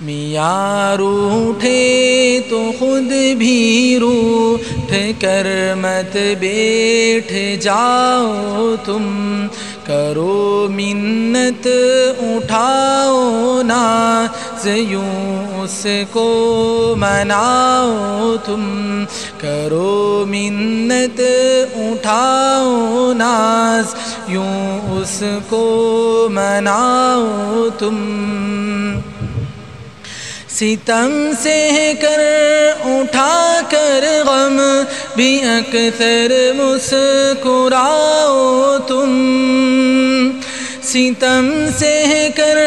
میاں روٹھے تو خود بھی روٹھ کر مت بیٹھ جاؤ تم۔ کرو منت اٹھاؤ نا یوں اس کو مناؤ تم۔ کرو منت اٹھاؤ ناز، یوں اس کو مناؤ تم۔ ستم سے کر اٹھا کر غم بھی اکثر مسکراؤ تم۔ ستم سے کر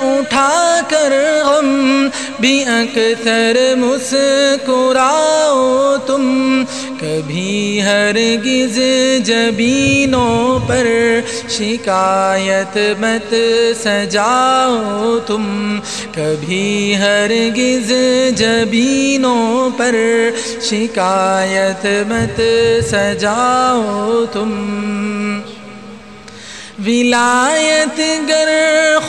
اٹھا کر غم بھی اکثر مسکراؤ تم۔ کبھی ہرگز جبینوں پر شکایت مت سجاؤ تم۔ کبھی ہرگز جبینوں پر شکایت مت سجاؤ تم۔ ولایت گر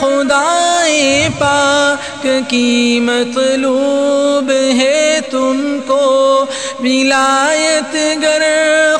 خدائے پاک کی مطلوب ہے تم کو۔ ولایت گر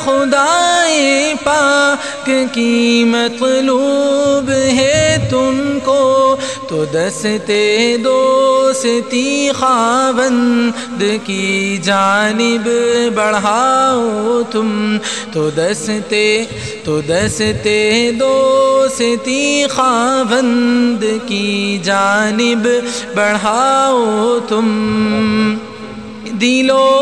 خدائے پاک کی مطلوب ہے تم کو، تو دستے دوستی خاوند کی جانب بڑھاؤ تم۔ تو دستے تو دستے دوستی خاوند کی جانب بڑھاؤ تم۔ دلوں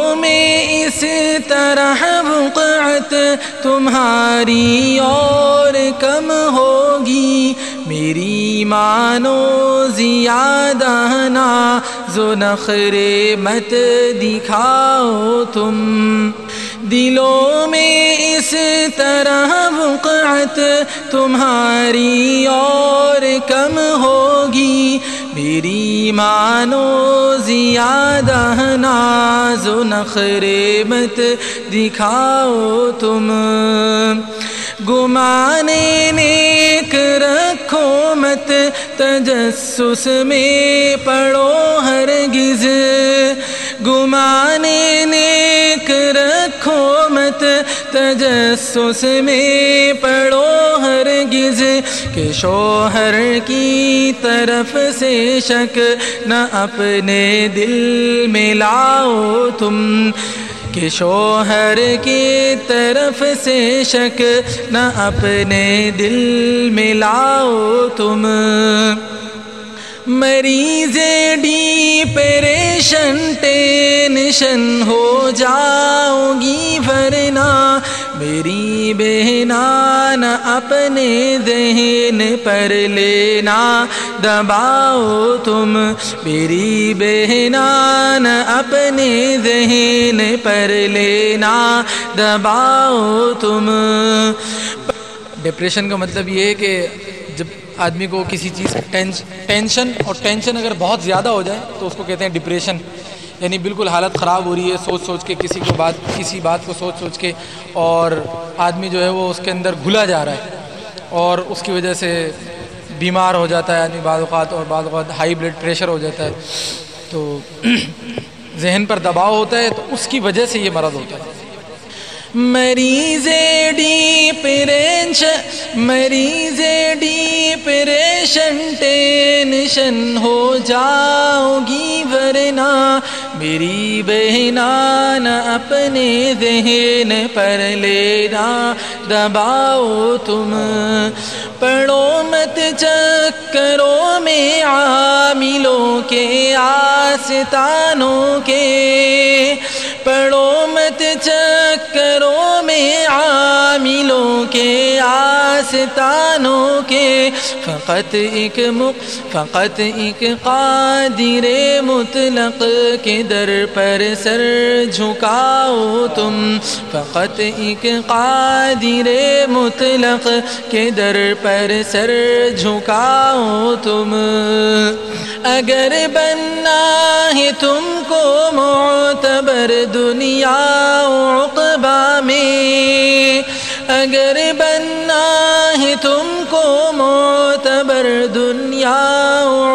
میں اس طرح وقعت تمہاری اور کم ہوگی۔ میری مانو زیادہ نا زو نخرے مت دکھاؤ تم۔ دلوں میں اس طرح وقعت تمہاری اور کم ہوگی۔ میری مانو زیادہ ناز و نخرے مت دکھاؤ تم۔ گمانے نیک رکھو مت، تجسس میں پڑو ہرگز۔ گمانے تجسس میں پڑو ہرگز کہ شوہر کی طرف سے شک نہ اپنے دل میں لاؤ تم کہ شوہر کی طرف سے شک نہ اپنے دل میں لاؤ تم مریض ڈی پریشن ٹینشن ہو جاؤ گی ورنہ میری بہنان اپنے ذہن پر لینا، دباؤ تم۔ میری بہنان اپنے ذہن پر لینا، دباؤ تم۔ ڈپریشن کا مطلب یہ ہے کہ جب آدمی کو کسی چیز ٹینشن اور ٹینشن اگر بہت زیادہ ہو جائے تو اس کو کہتے ہیں ڈپریشن۔ یعنی بالکل حالت خراب ہو رہی ہے، سوچ سوچ کے کسی کو بات، کسی بات کو سوچ سوچ کے اور آدمی جو ہے وہ اس کے اندر گھلا جا رہا ہے اور اس کی وجہ سے بیمار ہو جاتا ہے آدمی بعض اوقات اور بعض اوقات ہائی بلڈ پریشر ہو جاتا ہے۔ تو ذہن پر دباؤ ہوتا ہے تو اس کی وجہ سے یہ مرض ہوتا ہے۔ مریض ڈی مریض ڈی ٹینشن ہو جاؤ گی ورنہ۔ میری بہنان اپنے ذہن پر لینا دباؤ تم۔ پڑھو مت چکروں میں عاملوں کے، آستانوں کے۔ پڑھو مت چکروں میں عاملوں کے۔ آستانوں کے فقط ایک مق، فقط ایک قادر مطلق کے در پر سر جھکاؤ تم۔ فقط ایک قادر مطلق کے در پر سر جھکاؤ تم۔ اگر بننا ہے تم کو معتبر دنیا عقبہ میں، اگر بننا تم کو معتبر دنیا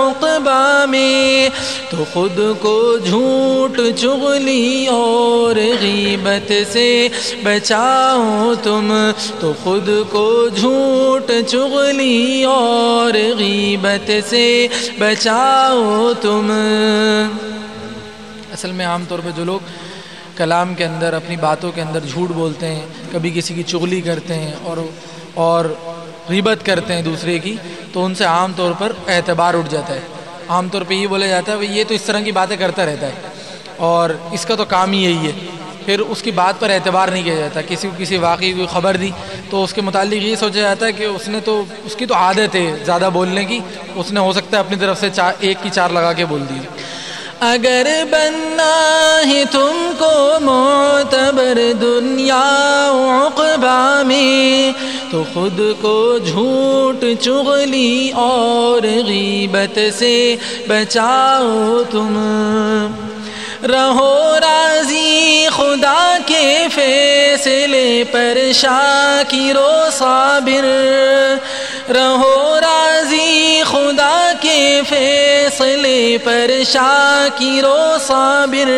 عقبہ میں میں تو خود کو جھوٹ چغلی اور غیبت سے بچاؤ تم تو خود کو جھوٹ چغلی اور غیبت سے بچاؤ تم۔ اصل میں عام طور پہ جو لوگ کلام کے اندر، اپنی باتوں کے اندر جھوٹ بولتے ہیں، کبھی کسی کی چغلی کرتے ہیں اور اور غیبت کرتے ہیں دوسرے کی، تو ان سے عام طور پر اعتبار اٹھ جاتا ہے۔ عام طور پہ یہ بولا جاتا ہے بھائی یہ تو اس طرح کی باتیں کرتا رہتا ہے۔ اور اس کا تو کام ہی یہی ہے۔ پھر اس کی بات پر اعتبار نہیں کیا جاتا۔ کسی کو کسی واقعی کوئی خبر دی، تو اس کے متعلق یہ سوچا جاتا ہے کہ اس نے تو، اس کی تو عادت ہے زیادہ بولنے کی۔ اس نے ہو سکتا ہے اپنی طرف سے چار، ایک کی چار لگا کے بول دی۔ اگر بننا ہے تم کو معتبر دنیا عقبہ میں تو خود کو جھوٹ چغلی اور غیبت سے بچاؤ تم۔ رہو راضی خدا کے فیصلے پر شاکر و صابر۔ رہو راضی خدا کے فیصلے پر شاکر و صابر،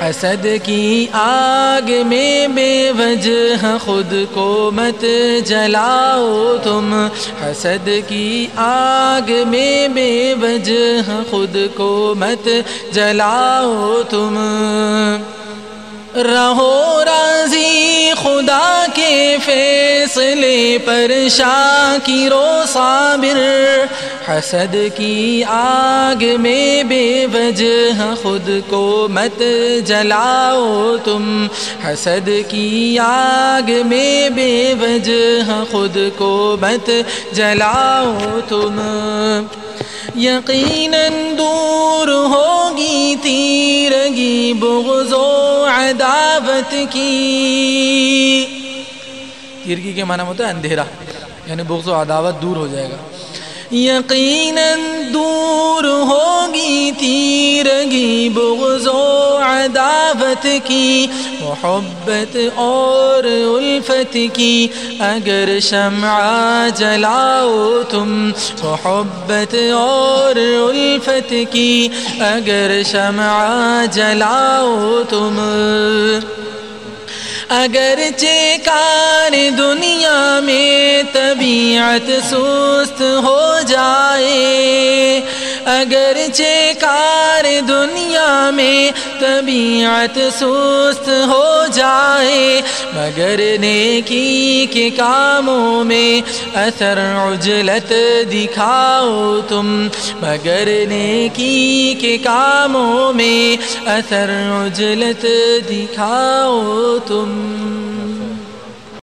حسد کی آگ میں بے وجہ خود کو مت جلاؤ تم، حسد کی آگ میں بے وجہ خود کو مت جلاؤ تم۔ رہو راضی خدا کے فیصلے پر شاکر و صابر حسد کی آگ میں بے وجہ خود کو مت جلاؤ تم۔ حسد کی آگ میں بے وجہ خود کو مت جلاؤ تم۔ یقیناً دور ہوگی تیرگی بغض و عداوت کی۔ تیرگی کے معنی ہوتا ہے اندھیرا یعنی بغض و عداوت دور ہو جائے گا۔ یقیناً دور ہوگی تیرگی، بغض و عداوت کی، محبت اور الفت کی۔ اگر شمع جلاؤ تم، محبت اور الفت کی۔ اگر شمع جلاؤ تم اگر کار دنیا طبیعت سست ہو جائے۔ اگر کار دنیا میں طبیعت سست ہو جائے، مگر نیکی کے کاموں میں اثر عجلت دکھاؤ تم۔ مگر نیکی کے کاموں میں اثر عجلت دکھاؤ تم۔